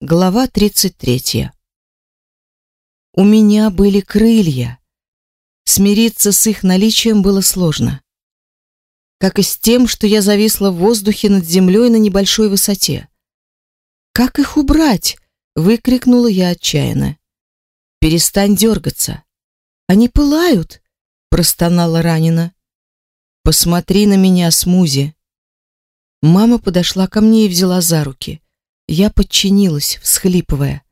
Глава 33. У меня были крылья. Смириться с их наличием было сложно. Как и с тем, что я зависла в воздухе над землей на небольшой высоте. «Как их убрать?» — выкрикнула я отчаянно. «Перестань дергаться». «Они пылают!» — простонала ранена. «Посмотри на меня, Смузи!» Мама подошла ко мне и взяла за руки. Я подчинилась, всхлипывая.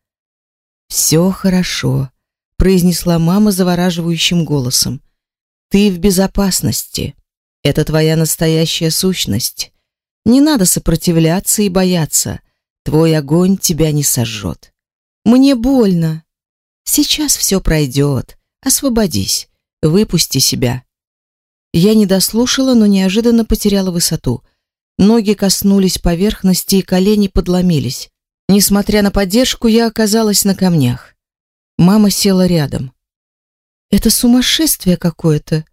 «Все хорошо», — произнесла мама завораживающим голосом. «Ты в безопасности. Это твоя настоящая сущность. Не надо сопротивляться и бояться. Твой огонь тебя не сожжет. Мне больно. Сейчас все пройдет. Освободись. Выпусти себя». Я не дослушала, но неожиданно потеряла высоту — Ноги коснулись поверхности и колени подломились. Несмотря на поддержку, я оказалась на камнях. Мама села рядом. «Это сумасшествие какое-то!»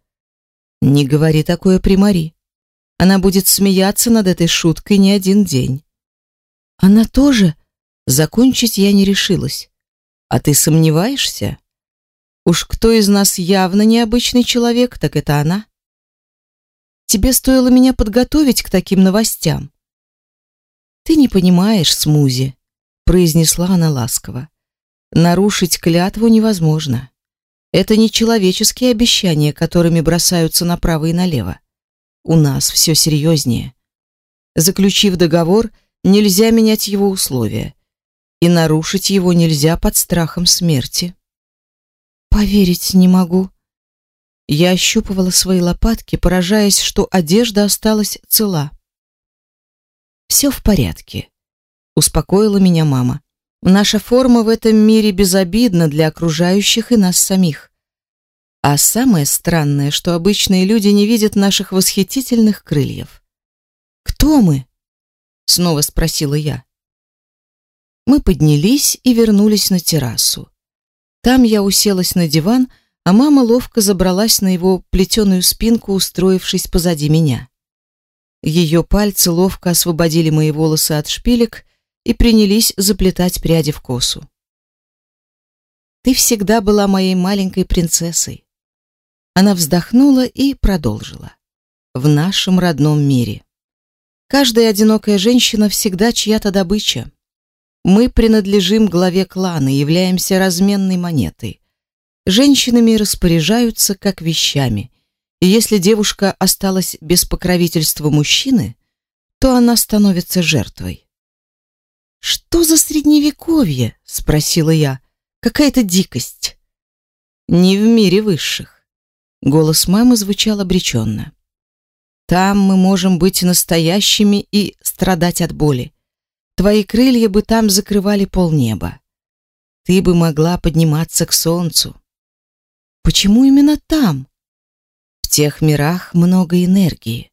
«Не говори такое при Мари. Она будет смеяться над этой шуткой не один день». «Она тоже?» Закончить я не решилась. «А ты сомневаешься?» «Уж кто из нас явно необычный человек, так это она». Тебе стоило меня подготовить к таким новостям. Ты не понимаешь, Смузи, произнесла она ласково. Нарушить клятву невозможно. Это не человеческие обещания, которыми бросаются направо и налево. У нас все серьезнее. Заключив договор, нельзя менять его условия, и нарушить его нельзя под страхом смерти. Поверить не могу, я ощупывала свои лопатки, поражаясь, что одежда осталась цела. «Все в порядке», — успокоила меня мама. «Наша форма в этом мире безобидна для окружающих и нас самих. А самое странное, что обычные люди не видят наших восхитительных крыльев». «Кто мы?» — снова спросила я. Мы поднялись и вернулись на террасу. Там я уселась на диван, — а мама ловко забралась на его плетеную спинку, устроившись позади меня. Ее пальцы ловко освободили мои волосы от шпилек и принялись заплетать пряди в косу. «Ты всегда была моей маленькой принцессой». Она вздохнула и продолжила. «В нашем родном мире. Каждая одинокая женщина всегда чья-то добыча. Мы принадлежим главе клана, являемся разменной монетой. Женщинами распоряжаются как вещами. И если девушка осталась без покровительства мужчины, то она становится жертвой. «Что за средневековье?» — спросила я. «Какая-то дикость». «Не в мире высших». Голос мамы звучал обреченно. «Там мы можем быть настоящими и страдать от боли. Твои крылья бы там закрывали полнеба. Ты бы могла подниматься к солнцу, Почему именно там? В тех мирах много энергии.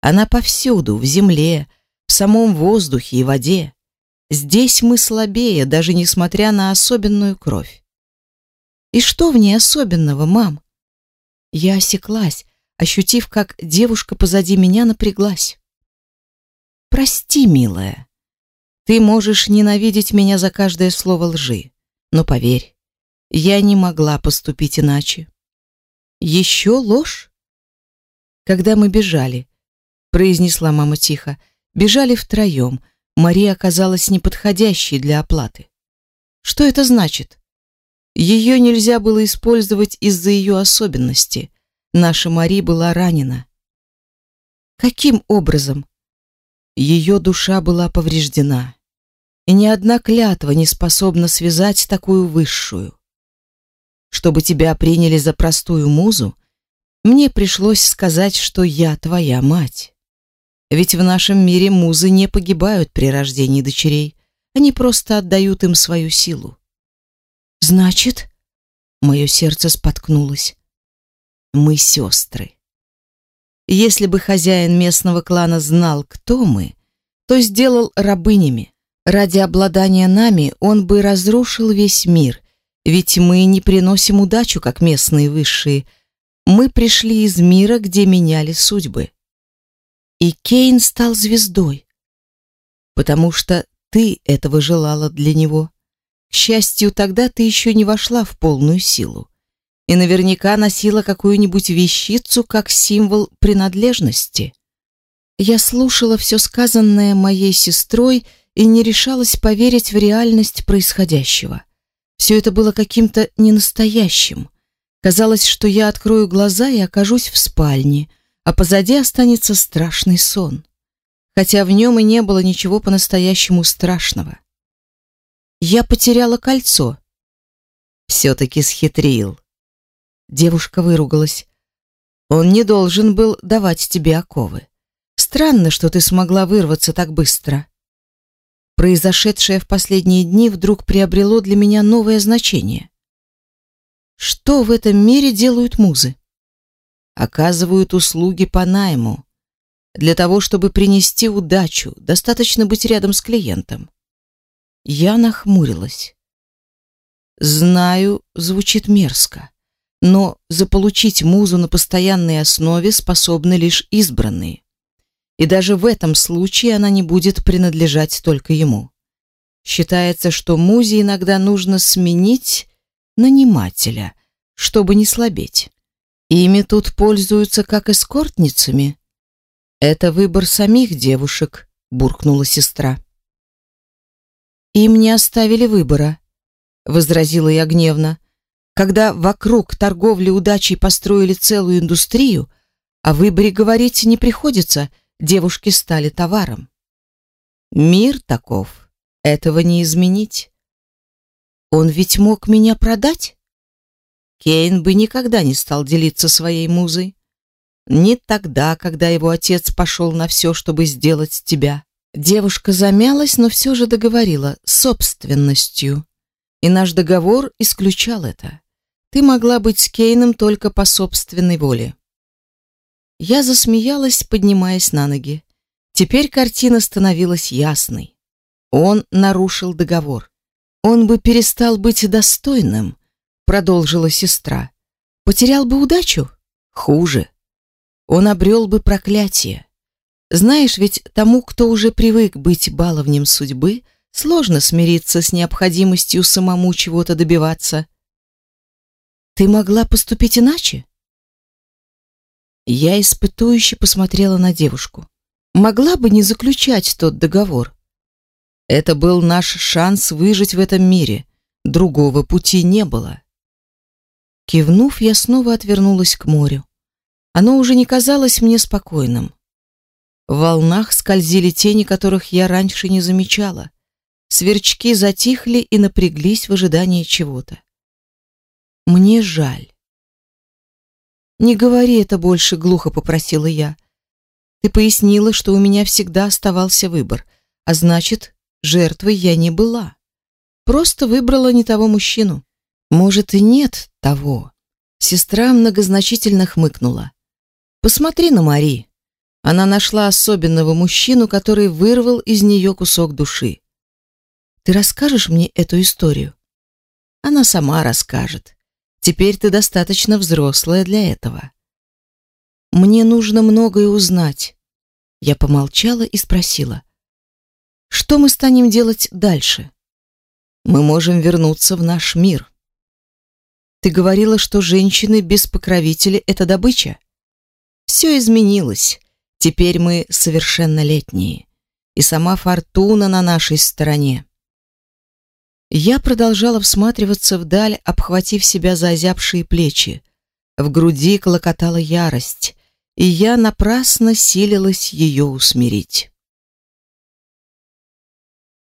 Она повсюду, в земле, в самом воздухе и воде. Здесь мы слабее, даже несмотря на особенную кровь. И что в ней особенного, мам? Я осеклась, ощутив, как девушка позади меня напряглась. Прости, милая. Ты можешь ненавидеть меня за каждое слово лжи, но поверь, я не могла поступить иначе. Еще ложь? Когда мы бежали, произнесла мама тихо, бежали втроем. Мария оказалась неподходящей для оплаты. Что это значит? Ее нельзя было использовать из-за ее особенности. Наша Мари была ранена. Каким образом? Ее душа была повреждена, и ни одна клятва не способна связать такую высшую. Чтобы тебя приняли за простую музу, мне пришлось сказать, что я твоя мать. Ведь в нашем мире музы не погибают при рождении дочерей, они просто отдают им свою силу. Значит, мое сердце споткнулось. Мы сестры. Если бы хозяин местного клана знал, кто мы, то сделал рабынями. Ради обладания нами он бы разрушил весь мир ведь мы не приносим удачу, как местные высшие. Мы пришли из мира, где меняли судьбы. И Кейн стал звездой. Потому что ты этого желала для него. К счастью, тогда ты еще не вошла в полную силу и наверняка носила какую-нибудь вещицу как символ принадлежности. Я слушала все сказанное моей сестрой и не решалась поверить в реальность происходящего. Все это было каким-то ненастоящим. Казалось, что я открою глаза и окажусь в спальне, а позади останется страшный сон. Хотя в нем и не было ничего по-настоящему страшного. Я потеряла кольцо. Все-таки схитрил. Девушка выругалась. Он не должен был давать тебе оковы. Странно, что ты смогла вырваться так быстро. Произошедшее в последние дни вдруг приобрело для меня новое значение. Что в этом мире делают музы? Оказывают услуги по найму. Для того, чтобы принести удачу, достаточно быть рядом с клиентом. Я нахмурилась. Знаю, звучит мерзко, но заполучить музу на постоянной основе способны лишь избранные. И даже в этом случае она не будет принадлежать только ему. Считается, что музе иногда нужно сменить нанимателя, чтобы не слабеть. Ими тут пользуются как эскортницами. Это выбор самих девушек, буркнула сестра. Им не оставили выбора, возразила я гневно. Когда вокруг торговли удачей построили целую индустрию, о выборе говорить не приходится, девушки стали товаром. Мир таков, этого не изменить. Он ведь мог меня продать? Кейн бы никогда не стал делиться своей музой. Не тогда, когда его отец пошел на все, чтобы сделать тебя. Девушка замялась, но все же договорила собственностью. И наш договор исключал это. Ты могла быть с Кейном только по собственной воле. Я засмеялась, поднимаясь на ноги. Теперь картина становилась ясной. Он нарушил договор. Он бы перестал быть достойным, продолжила сестра. Потерял бы удачу? Хуже. Он обрел бы проклятие. Знаешь, ведь тому, кто уже привык быть баловнем судьбы, сложно смириться с необходимостью самому чего-то добиваться. Ты могла поступить иначе? Я испытующе посмотрела на девушку. Могла бы не заключать тот договор. Это был наш шанс выжить в этом мире. Другого пути не было. Кивнув, я снова отвернулась к морю. Оно уже не казалось мне спокойным. В волнах скользили тени, которых я раньше не замечала. Сверчки затихли и напряглись в ожидании чего-то. Мне жаль. Не говори это больше, глухо попросила я. Ты пояснила, что у меня всегда оставался выбор, а значит, Жертвой я не была. Просто выбрала не того мужчину. Может и нет того. Сестра многозначительно хмыкнула. Посмотри на Мари. Она нашла особенного мужчину, который вырвал из нее кусок души. Ты расскажешь мне эту историю? Она сама расскажет. Теперь ты достаточно взрослая для этого. Мне нужно многое узнать. Я помолчала и спросила: что мы станем делать дальше? Мы можем вернуться в наш мир. Ты говорила, что женщины без покровителя это добыча. Все изменилось. Теперь мы совершеннолетние, и сама фортуна на нашей стороне. Я продолжала всматриваться вдаль, обхватив себя за озябшие плечи. В груди клокотала ярость, и я напрасно силилась ее усмирить.